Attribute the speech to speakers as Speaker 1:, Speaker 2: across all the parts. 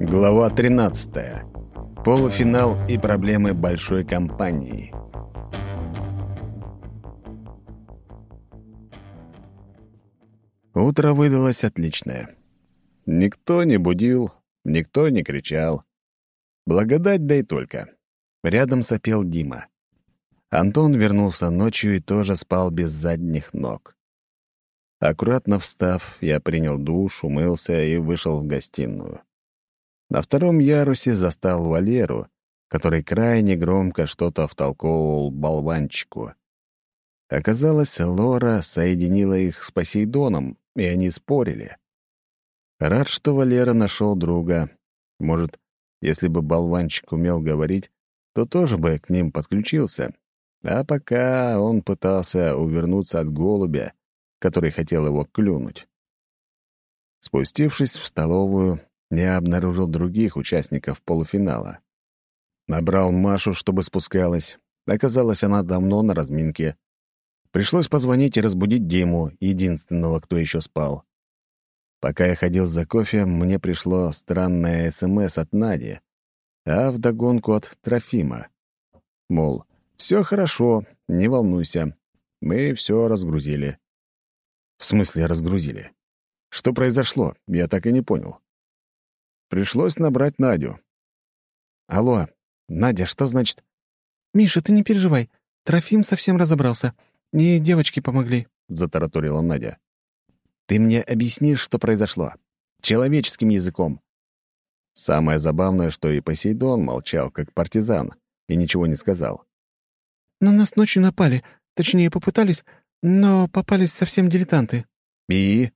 Speaker 1: Глава 13. Полуфинал и проблемы большой компании. Утро выдалось отличное. Никто не будил, никто не кричал. Благодать да и только. Рядом сопел Дима. Антон вернулся ночью и тоже спал без задних ног. Аккуратно встав, я принял душ, умылся и вышел в гостиную. На втором ярусе застал Валеру, который крайне громко что-то втолковывал болванчику. Оказалось, Лора соединила их с Посейдоном, и они спорили. Рад, что Валера нашел друга. Может, если бы болванчик умел говорить, то тоже бы к ним подключился. А пока он пытался увернуться от голубя, который хотел его клюнуть. Спустившись в столовую, я обнаружил других участников полуфинала. Набрал Машу, чтобы спускалась. Оказалось, она давно на разминке. Пришлось позвонить и разбудить Диму, единственного, кто еще спал. Пока я ходил за кофе, мне пришло странное СМС от Нади, а вдогонку от Трофима. Мол, все хорошо, не волнуйся, мы все разгрузили. В смысле разгрузили? Что произошло, я так и не понял. Пришлось набрать Надю. «Алло, Надя, что значит?»
Speaker 2: «Миша, ты не переживай. Трофим совсем разобрался. И девочки помогли», —
Speaker 1: затараторила Надя. «Ты мне объяснишь, что произошло? Человеческим языком». Самое забавное, что и Посейдон молчал, как партизан, и ничего не сказал.
Speaker 2: «На нас ночью напали. Точнее, попытались, но попались совсем дилетанты».
Speaker 1: «И?»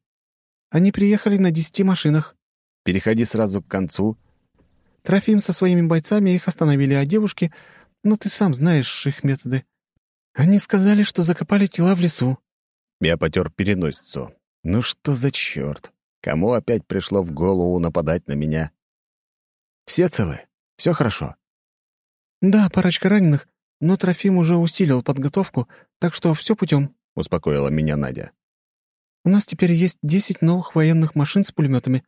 Speaker 2: «Они приехали на десяти машинах».
Speaker 1: «Переходи сразу к концу».
Speaker 2: Трофим со своими бойцами их остановили, а девушки... Ну, ты сам знаешь их методы. Они сказали, что закопали тела в лесу».
Speaker 1: Я потер переносицу. «Ну что за черт? Кому опять пришло в голову нападать на меня?» «Все целы? Все хорошо?»
Speaker 2: «Да, парочка раненых, но Трофим уже усилил подготовку, так что все путем», —
Speaker 1: успокоила меня Надя.
Speaker 2: «У нас теперь есть десять новых военных машин с пулеметами.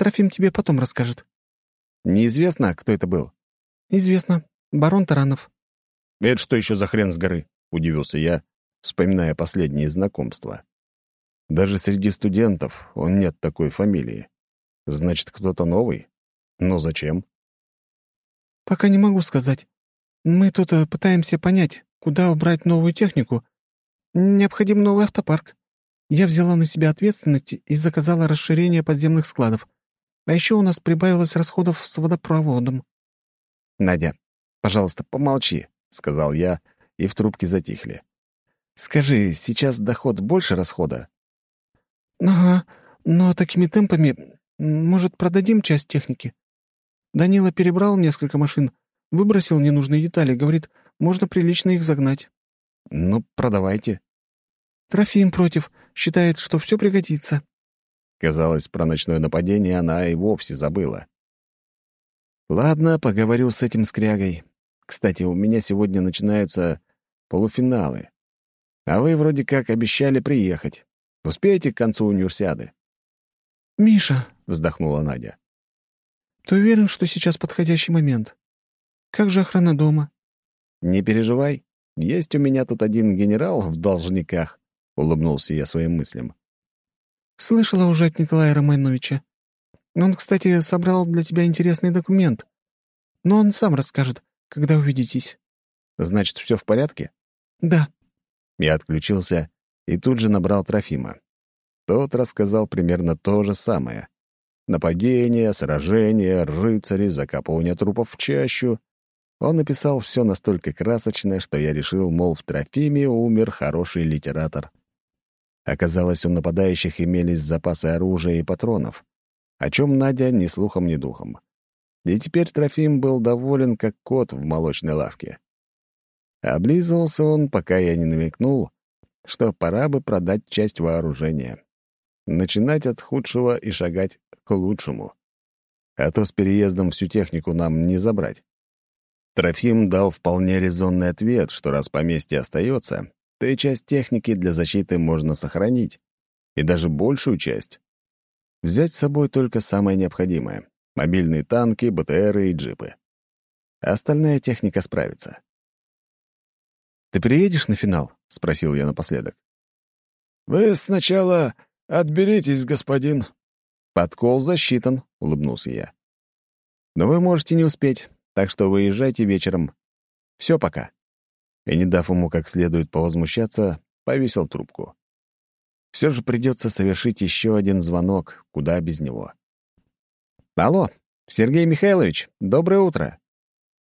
Speaker 2: Трофим тебе потом расскажет».
Speaker 1: «Неизвестно, кто это был?»
Speaker 2: «Известно. Барон Таранов».
Speaker 1: «Это что еще за хрен с горы?» — удивился я, вспоминая последние знакомства. Даже среди студентов он нет такой фамилии. Значит, кто-то новый? Но зачем?
Speaker 2: «Пока не могу сказать. Мы тут э, пытаемся понять, куда убрать новую технику. Необходим новый автопарк. Я взяла на себя ответственность и заказала расширение подземных складов. А еще у нас прибавилось расходов с водопроводом».
Speaker 1: «Надя, пожалуйста, помолчи», — сказал я, и в трубке затихли. «Скажи, сейчас доход больше расхода?»
Speaker 2: «Ага, но такими темпами, может, продадим часть техники? Данила перебрал несколько машин, Выбросил ненужные детали, говорит, можно прилично их загнать.
Speaker 1: Ну, продавайте.
Speaker 2: Трофим против, считает, что все пригодится.
Speaker 1: Казалось, про ночное нападение она и вовсе забыла. Ладно, поговорю с этим скрягой. Кстати, у меня сегодня начинаются полуфиналы. А вы вроде как обещали приехать. Успеете к концу универсиады?
Speaker 2: «Миша», —
Speaker 1: вздохнула Надя.
Speaker 2: «Ты уверен, что сейчас подходящий момент? Как же охрана дома?»
Speaker 1: «Не переживай. Есть у меня тут один генерал в должниках», — улыбнулся я своим мыслям.
Speaker 2: «Слышала уже от Николая Романовича. Он, кстати, собрал для тебя интересный документ. Но он сам расскажет, когда увидитесь».
Speaker 1: «Значит, все в порядке?»
Speaker 2: «Да».
Speaker 1: Я отключился и тут же набрал Трофима. Тот рассказал примерно то же самое. Нападение, сражение, рыцари, закапывание трупов в чащу. Он написал все настолько красочно, что я решил, мол, в Трофиме умер хороший литератор. Оказалось, у нападающих имелись запасы оружия и патронов, о чем Надя ни слухом, ни духом. И теперь Трофим был доволен, как кот в молочной лавке. Облизывался он, пока я не намекнул, что пора бы продать часть вооружения. Начинать от худшего и шагать к лучшему. А то с переездом всю технику нам не забрать. Трофим дал вполне резонный ответ, что раз поместье остается, то и часть техники для защиты можно сохранить, и даже большую часть. Взять с собой только самое необходимое, Мобильные танки, БТРы и джипы. Остальная техника справится.
Speaker 2: «Ты приедешь на финал?» — спросил я напоследок.
Speaker 3: «Вы сначала отберитесь, господин».
Speaker 1: «Подкол засчитан», — улыбнулся я. «Но вы можете не успеть, так что выезжайте вечером. Все пока». И, не дав ему как следует повозмущаться, повесил трубку. Все же придется совершить еще один звонок, куда без него. «Алло, Сергей Михайлович, доброе утро!»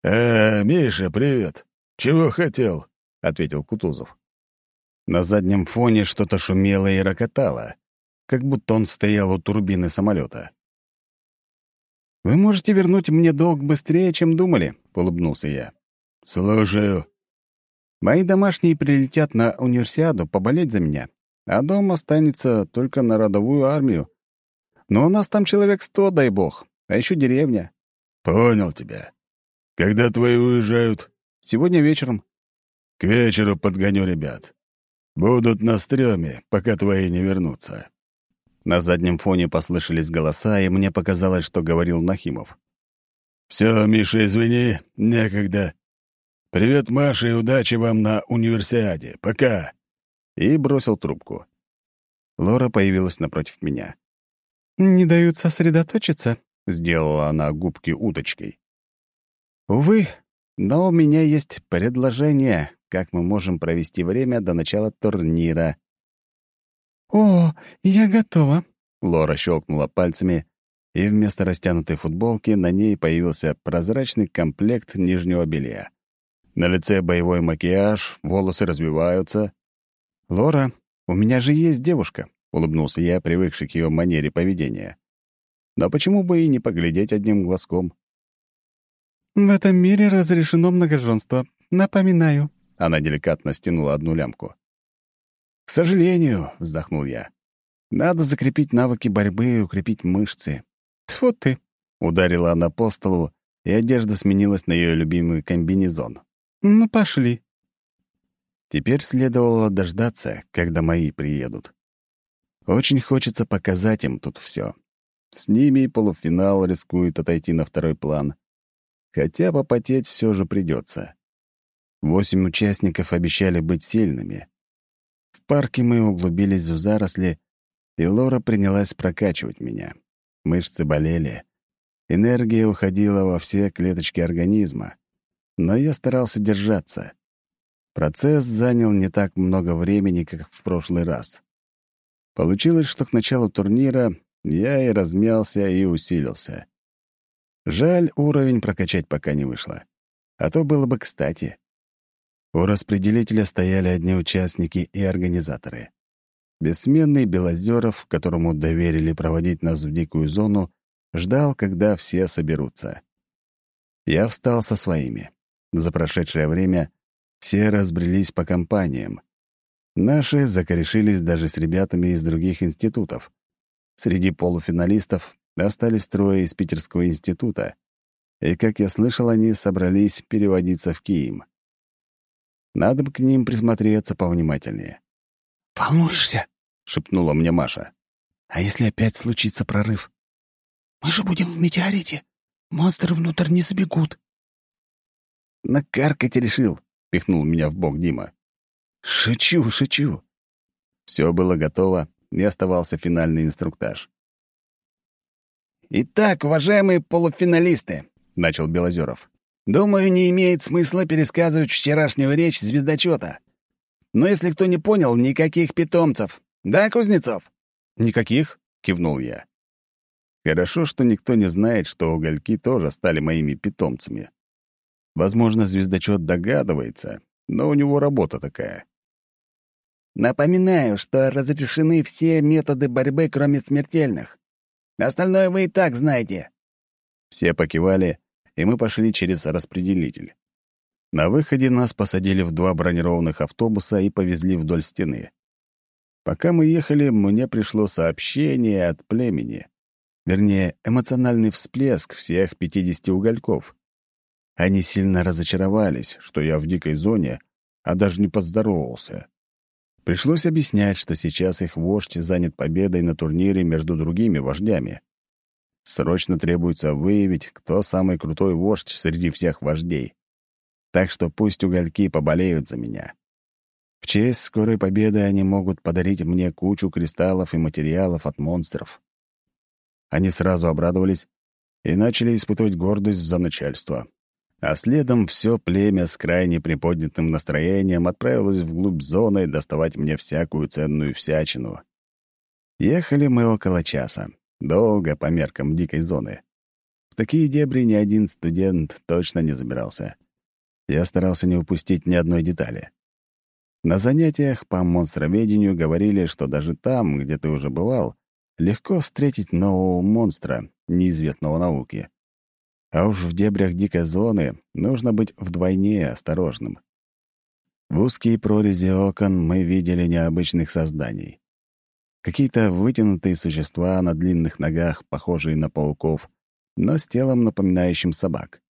Speaker 3: «Э, Миша, привет! Чего хотел?» — ответил Кутузов.
Speaker 1: На заднем фоне что-то шумело и рокотало, как будто он стоял у турбины самолета. «Вы можете вернуть мне долг быстрее, чем думали», — улыбнулся я.
Speaker 3: «Слушаю».
Speaker 1: «Мои домашние прилетят на универсиаду поболеть за меня, а дом останется только на родовую армию. Но у нас там человек сто, дай бог, а еще деревня».
Speaker 3: «Понял тебя. Когда твои уезжают?»
Speaker 1: «Сегодня вечером».
Speaker 3: «К вечеру подгоню ребят. Будут на стреме, пока твои не вернутся».
Speaker 1: На заднем фоне послышались голоса, и мне показалось, что говорил Нахимов.
Speaker 3: «Все, Миша, извини, некогда. Привет, Маша, и удачи вам на универсиаде. Пока!»
Speaker 1: И бросил трубку. Лора появилась напротив меня.
Speaker 2: «Не дают сосредоточиться?»
Speaker 1: — сделала она губки уточкой. «Увы, но у меня есть предложение, как мы можем провести время до начала турнира».
Speaker 2: «О, я готова!»
Speaker 1: Лора щелкнула пальцами, и вместо растянутой футболки на ней появился прозрачный комплект нижнего белья. На лице боевой макияж, волосы развиваются. «Лора, у меня же есть девушка», — улыбнулся я, привыкший к ее манере поведения. «Но почему бы и не поглядеть одним глазком?»
Speaker 2: «В этом мире разрешено многоженство. Напоминаю».
Speaker 1: Она деликатно стянула одну лямку. «К сожалению», — вздохнул я, — «надо закрепить навыки борьбы и укрепить мышцы».
Speaker 2: «Тьфу ты!»
Speaker 1: — ударила она по столу, и одежда сменилась на ее любимый комбинезон.
Speaker 2: «Ну, пошли».
Speaker 1: Теперь следовало дождаться, когда мои приедут. Очень хочется показать им тут все. С ними и полуфинал рискует отойти на второй план. Хотя попотеть все же придется. Восемь участников обещали быть сильными. В парке мы углубились в заросли, и Лора принялась прокачивать меня. Мышцы болели. Энергия уходила во все клеточки организма. Но я старался держаться. Процесс занял не так много времени, как в прошлый раз. Получилось, что к началу турнира я и размялся, и усилился. Жаль, уровень прокачать пока не вышло. А то было бы кстати. У распределителя стояли одни участники и организаторы. Бессменный Белозеров, которому доверили проводить нас в дикую зону, ждал, когда все соберутся. Я встал со своими. За прошедшее время все разбрелись по компаниям. Наши закорешились даже с ребятами из других институтов. Среди полуфиналистов остались трое из Питерского института, и, как я слышал, они собрались переводиться в Киим. Надо бы к ним присмотреться повнимательнее.
Speaker 2: «Волнуешься?»
Speaker 1: — шепнула мне Маша.
Speaker 2: «А если опять случится прорыв? Мы же будем в метеорите. Монстры внутрь не забегут».
Speaker 1: «Накаркать решил», — пихнул меня в бок Дима. «Шучу, шучу». Все было готово, и оставался финальный инструктаж.
Speaker 4: «Итак, уважаемые полуфиналисты», — начал Белозеров, Думаю, не имеет смысла пересказывать вчерашнюю речь звездочета. Но если кто не понял, никаких питомцев. Да, Кузнецов?
Speaker 1: Никаких, кивнул я. Хорошо, что никто не знает, что угольки тоже стали моими питомцами. Возможно, звездочет догадывается, но у него работа такая.
Speaker 4: Напоминаю, что разрешены все методы борьбы, кроме смертельных. Остальное вы и так знаете.
Speaker 1: Все покивали, и мы пошли через распределитель. На выходе нас посадили в два бронированных автобуса и повезли вдоль стены. Пока мы ехали, мне пришло сообщение от племени. Вернее, эмоциональный всплеск всех 50 угольков. Они сильно разочаровались, что я в дикой зоне, а даже не поздоровался. Пришлось объяснять, что сейчас их вождь занят победой на турнире между другими вождями. Срочно требуется выявить, кто самый крутой вождь среди всех вождей. Так что пусть угольки поболеют за меня. В честь скорой победы они могут подарить мне кучу кристаллов и материалов от монстров. Они сразу обрадовались и начали испытывать гордость за начальство. А следом все племя с крайне приподнятым настроением отправилось вглубь зоны доставать мне всякую ценную всячину. Ехали мы около часа. Долго по меркам дикой зоны. В такие дебри ни один студент точно не забирался. Я старался не упустить ни одной детали. На занятиях по монстроведению говорили, что даже там, где ты уже бывал, легко встретить нового монстра, неизвестного науке. А уж в дебрях дикой зоны нужно быть вдвойне осторожным. В узкие прорези окон мы видели необычных созданий. Какие-то вытянутые существа на длинных ногах, похожие на пауков, но с телом, напоминающим собак.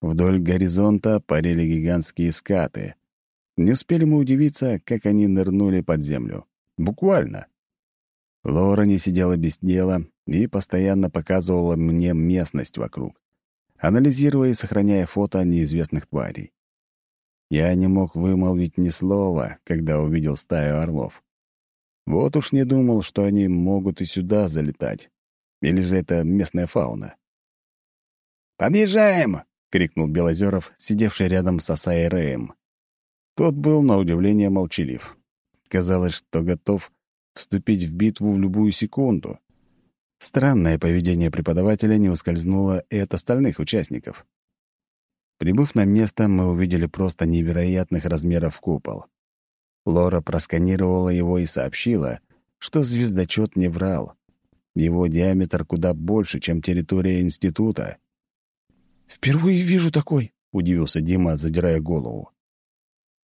Speaker 1: Вдоль горизонта парили гигантские скаты. Не успели мы удивиться, как они нырнули под землю. Буквально. Лора не сидела без дела и постоянно показывала мне местность вокруг, анализируя и сохраняя фото неизвестных тварей. Я не мог вымолвить ни слова, когда увидел стаю орлов. Вот уж не думал, что они могут и сюда залетать. Или же это местная фауна.
Speaker 4: «Подъезжаем!» — крикнул
Speaker 1: Белозеров, сидевший рядом с Асаей Рэем. Тот был, на удивление, молчалив. Казалось, что готов вступить в битву в любую секунду. Странное поведение преподавателя не ускользнуло и от остальных участников. Прибыв на место, мы увидели просто невероятных размеров купол. Лора просканировала его и сообщила, что звездочет не врал. Его диаметр куда больше, чем территория института.
Speaker 2: «Впервые вижу такой», —
Speaker 1: удивился Дима, задирая голову.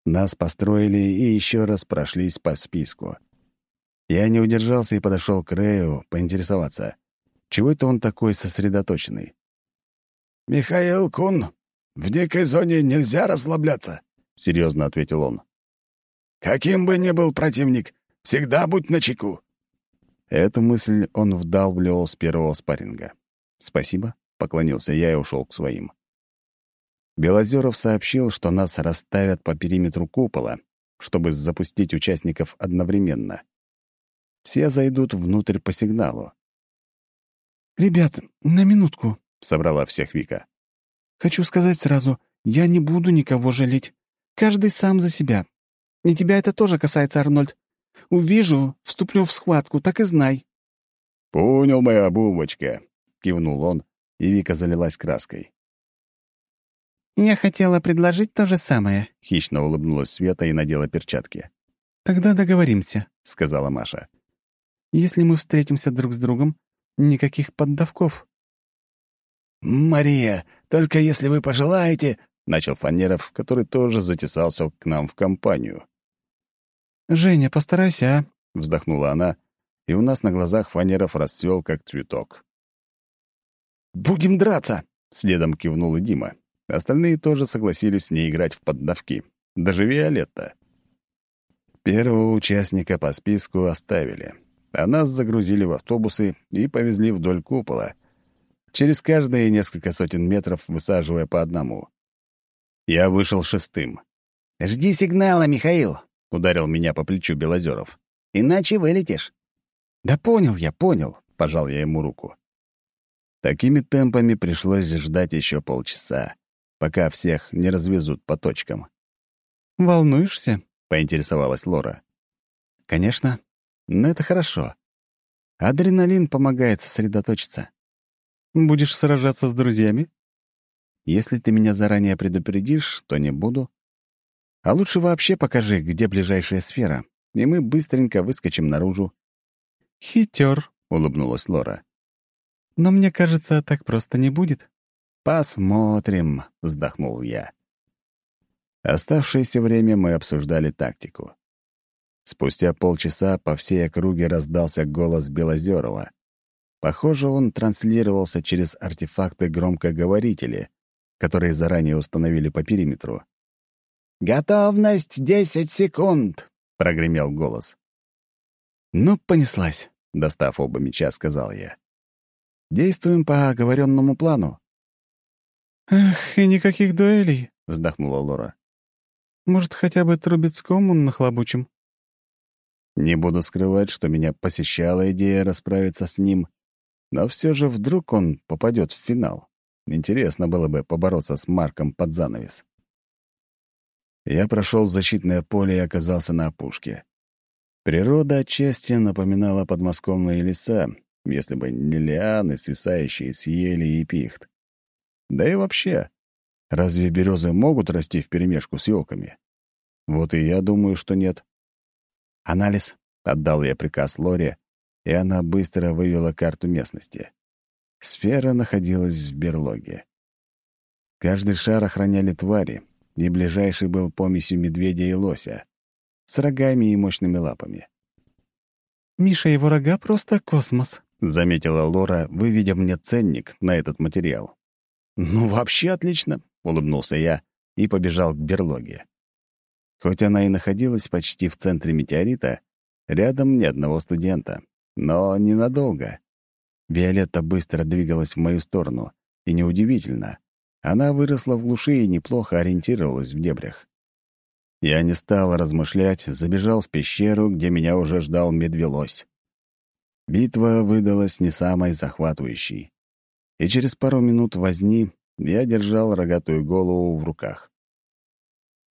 Speaker 1: Нас построили и еще раз прошлись по списку. Я не удержался и подошел к Рэю поинтересоваться, чего это он такой сосредоточенный.
Speaker 3: «Михаил Кун, в дикой зоне нельзя расслабляться», — серьезно ответил он. «Каким бы ни был противник, всегда будь начеку».
Speaker 1: Эту мысль он вдавливал с первого спарринга. «Спасибо», — поклонился я и ушел к своим. Белозеров сообщил, что нас расставят по периметру купола, чтобы запустить участников одновременно все зайдут внутрь по сигналу.
Speaker 2: «Ребят, на минутку», —
Speaker 1: собрала всех Вика.
Speaker 2: «Хочу сказать сразу, я не буду никого жалеть. Каждый сам за себя. И тебя это тоже касается, Арнольд. Увижу, вступлю в схватку, так и знай».
Speaker 1: «Понял, моя бубочка», — кивнул он, и Вика залилась краской.
Speaker 2: «Я хотела предложить то же самое», —
Speaker 1: хищно улыбнулась Света и надела перчатки.
Speaker 2: «Тогда договоримся», —
Speaker 1: сказала Маша.
Speaker 2: Если мы встретимся друг с другом, никаких поддавков».
Speaker 4: «Мария, только если вы пожелаете...» — начал Фанеров, который тоже затесался к нам в компанию.
Speaker 2: «Женя, постарайся, а?»
Speaker 1: — вздохнула она, и у нас на глазах Фанеров расцвел как цветок.
Speaker 4: «Будем драться!»
Speaker 1: — следом кивнул и Дима. Остальные тоже согласились с ней играть в поддавки. Даже Виолетта. Первого участника по списку оставили а нас загрузили в автобусы и повезли вдоль купола, через каждые несколько сотен метров высаживая по одному. Я вышел шестым.
Speaker 4: «Жди сигнала, Михаил», —
Speaker 1: ударил меня по плечу Белозеров.
Speaker 4: «Иначе вылетишь».
Speaker 1: «Да понял я, понял», — пожал я ему руку. Такими темпами пришлось ждать еще полчаса, пока всех не развезут по точкам.
Speaker 2: «Волнуешься?»
Speaker 1: — поинтересовалась Лора. «Конечно. Но это хорошо. Адреналин помогает сосредоточиться.
Speaker 2: Будешь сражаться с друзьями?
Speaker 1: Если ты меня заранее предупредишь, то не буду. А лучше вообще покажи, где ближайшая сфера, и мы быстренько выскочим наружу.
Speaker 2: Хитер, улыбнулась Лора. Но мне кажется, так просто не будет.
Speaker 1: Посмотрим, вздохнул я. Оставшееся время мы обсуждали тактику. Спустя полчаса по всей округе раздался голос Белозерова. Похоже, он транслировался через артефакты громкоговорители, которые заранее установили по периметру.
Speaker 4: «Готовность десять секунд!» — прогремел голос.
Speaker 1: «Ну, понеслась», — достав оба меча, сказал я. Действуем по оговоренному плану».
Speaker 2: «Эх, и никаких дуэлей», —
Speaker 1: вздохнула Лора.
Speaker 2: «Может, хотя бы Трубецкому нахлобучим?»
Speaker 1: Не буду скрывать, что меня посещала идея расправиться с ним, но все же вдруг он попадет в финал. Интересно было бы побороться с Марком под занавес. Я прошел защитное поле и оказался на опушке. Природа отчасти напоминала подмосковные леса, если бы не лианы, свисающие с ели и пихт. Да и вообще, разве березы могут расти вперемешку с елками? Вот и я думаю, что нет. «Анализ», — отдал я приказ Лоре, и она быстро вывела карту местности. Сфера находилась в берлоге. Каждый шар охраняли твари, и ближайший был помесью медведя и лося, с рогами и мощными лапами.
Speaker 2: «Миша, его рога — просто космос», —
Speaker 1: заметила Лора, выведя мне ценник на этот материал. «Ну, вообще отлично», — улыбнулся я и побежал к берлоге. Хоть она и находилась почти в центре метеорита, рядом ни одного студента. Но ненадолго. Виолетта быстро двигалась в мою сторону, и неудивительно. Она выросла в глуши и неплохо ориентировалась в дебрях. Я не стал размышлять, забежал в пещеру, где меня уже ждал медвелось. Битва выдалась не самой захватывающей. И через пару минут возни я держал рогатую голову в руках.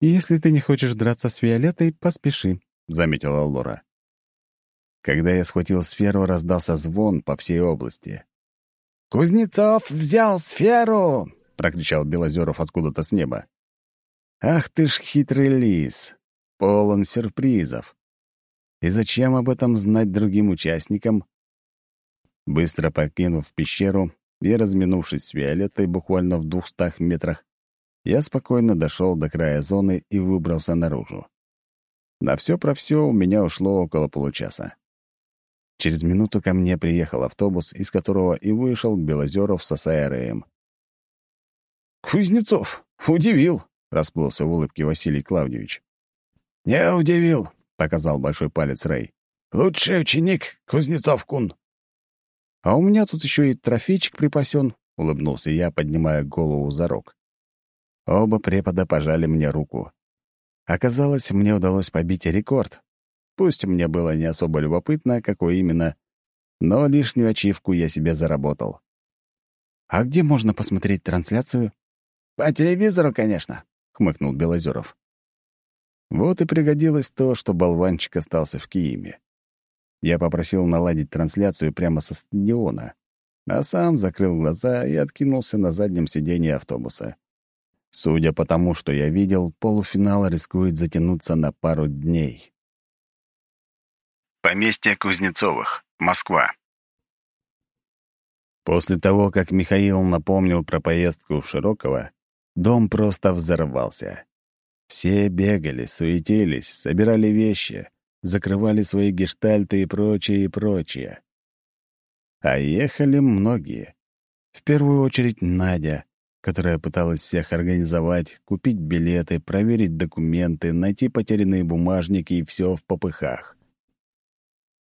Speaker 2: «Если ты не хочешь драться с Виолеттой, поспеши», — заметила Лора.
Speaker 1: Когда я схватил сферу, раздался звон по всей области.
Speaker 4: «Кузнецов взял сферу!»
Speaker 1: — прокричал Белозеров откуда-то с неба. «Ах ты ж хитрый лис! Полон сюрпризов! И зачем об этом знать другим участникам?» Быстро покинув пещеру и разминувшись с Виолеттой буквально в двухстах метрах, я спокойно дошел до края зоны и выбрался наружу. На все про все у меня ушло около получаса. Через минуту ко мне приехал автобус, из которого и вышел Белозеров со САРМ.
Speaker 3: «Кузнецов! Удивил!» — расплылся в улыбке Василий Клавдевич.
Speaker 4: «Не удивил!»
Speaker 1: — показал большой палец Рэй.
Speaker 4: «Лучший ученик Кузнецов-кун!»
Speaker 1: «А у меня тут еще и трофейчик припасен», — улыбнулся я, поднимая голову за рог. Оба препода пожали мне руку. Оказалось, мне удалось побить рекорд. Пусть мне было не особо любопытно, какой именно, но лишнюю ачивку я себе заработал. «А где можно посмотреть трансляцию?»
Speaker 4: «По телевизору, конечно», — хмыкнул Белозеров.
Speaker 1: Вот и пригодилось то, что болванчик остался в Киеве. Я попросил наладить трансляцию прямо со стадиона, а сам закрыл глаза и откинулся на заднем сиденье автобуса. Судя по тому, что я видел, полуфинал рискует затянуться на пару дней. Поместье Кузнецовых, Москва. После того, как Михаил напомнил про поездку в Широково, дом просто взорвался. Все бегали, суетились, собирали вещи, закрывали свои гештальты и прочее, и прочее. А ехали многие. В первую очередь Надя, которая пыталась всех организовать, купить билеты, проверить документы, найти потерянные бумажники и все в попыхах.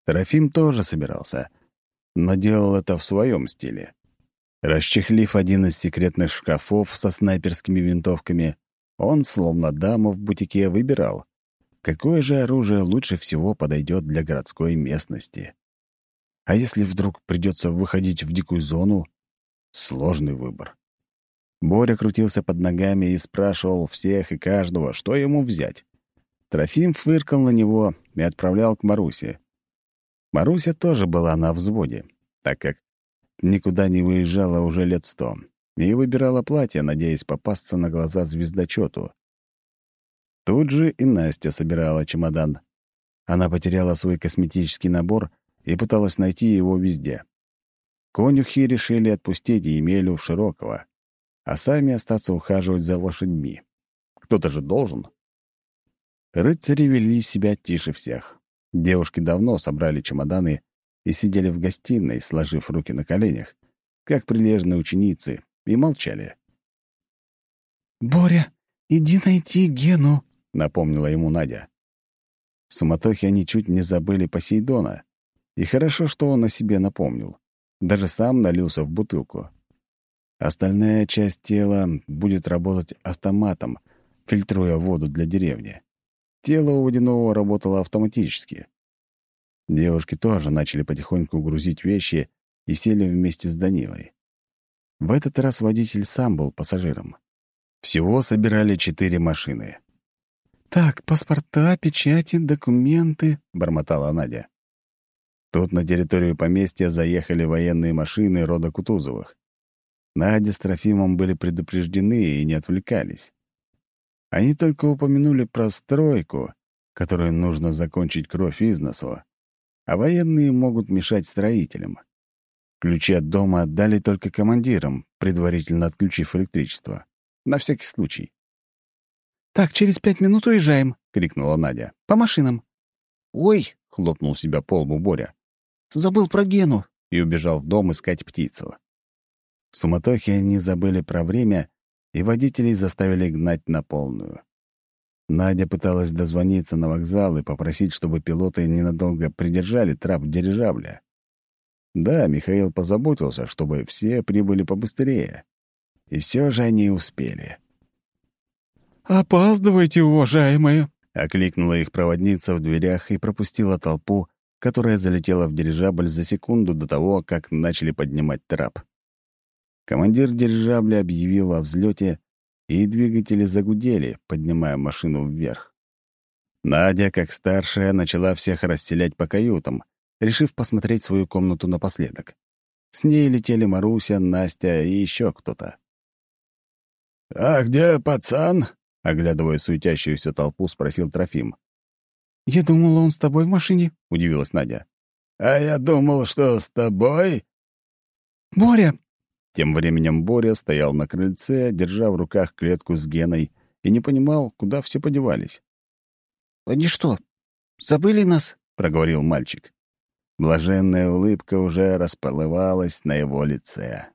Speaker 1: Трофим тоже собирался, но делал это в своем стиле. Расчехлив один из секретных шкафов со снайперскими винтовками, он, словно дама в бутике, выбирал, какое же оружие лучше всего подойдет для городской местности. А если вдруг придется выходить в дикую зону? Сложный выбор. Боря крутился под ногами и спрашивал всех и каждого, что ему взять. Трофим фыркал на него и отправлял к Марусе. Маруся тоже была на взводе, так как никуда не выезжала уже лет сто, и выбирала платье, надеясь попасться на глаза звездочету. Тут же и Настя собирала чемодан. Она потеряла свой косметический набор и пыталась найти его везде. Конюхи решили отпустить Емелю в Широкого а сами остаться ухаживать за лошадьми. Кто-то же должен. Рыцари вели себя тише всех. Девушки давно собрали чемоданы и сидели в гостиной, сложив руки на коленях, как прилежные ученицы, и молчали.
Speaker 2: «Боря, иди найти Гену», —
Speaker 1: напомнила ему Надя. В суматохе они чуть не забыли Посейдона, и хорошо, что он о себе напомнил. Даже сам налился в бутылку. Остальная часть тела будет работать автоматом, фильтруя воду для деревни. Тело у водяного работало автоматически. Девушки тоже начали потихоньку грузить вещи и сели вместе с Данилой. В этот раз водитель сам был пассажиром. Всего собирали четыре машины.
Speaker 2: «Так, паспорта, печати, документы», —
Speaker 1: бормотала Надя. Тут на территорию поместья заехали военные машины рода Кутузовых. Надя с Трофимом были предупреждены и не отвлекались. Они только упомянули про стройку, которую нужно закончить кровь из носу, а военные могут мешать строителям. Ключи от дома отдали только командирам, предварительно отключив электричество. На всякий случай.
Speaker 2: «Так, через пять минут уезжаем», — крикнула Надя. «По машинам».
Speaker 1: «Ой!» — хлопнул себя по лбу Боря.
Speaker 2: «Забыл про Гену!»
Speaker 1: и убежал в дом искать птицу. В суматохе они забыли про время, и водителей заставили гнать на полную. Надя пыталась дозвониться на вокзал и попросить, чтобы пилоты ненадолго придержали трап дирижабля. Да, Михаил позаботился, чтобы все прибыли побыстрее. И все же они успели.
Speaker 2: «Опаздывайте, уважаемые!»
Speaker 1: — окликнула их проводница в дверях и пропустила толпу, которая залетела в дирижабль за секунду до того, как начали поднимать трап. Командир дирижабля объявил о взлете, и двигатели загудели, поднимая машину вверх. Надя, как старшая, начала всех расселять по каютам, решив посмотреть свою комнату напоследок. С ней летели Маруся, Настя и еще кто-то.
Speaker 3: «А где пацан?»
Speaker 1: — оглядывая суетящуюся толпу, спросил Трофим.
Speaker 2: «Я думала, он с тобой в машине», —
Speaker 1: удивилась Надя.
Speaker 3: «А я думал, что с тобой...»
Speaker 2: «Боря!»
Speaker 1: Тем временем Боря стоял на крыльце, держа в руках клетку с Геной, и не понимал, куда все подевались.
Speaker 2: «Они что, забыли нас?»
Speaker 1: — проговорил мальчик. Блаженная улыбка уже расплывалась на его лице.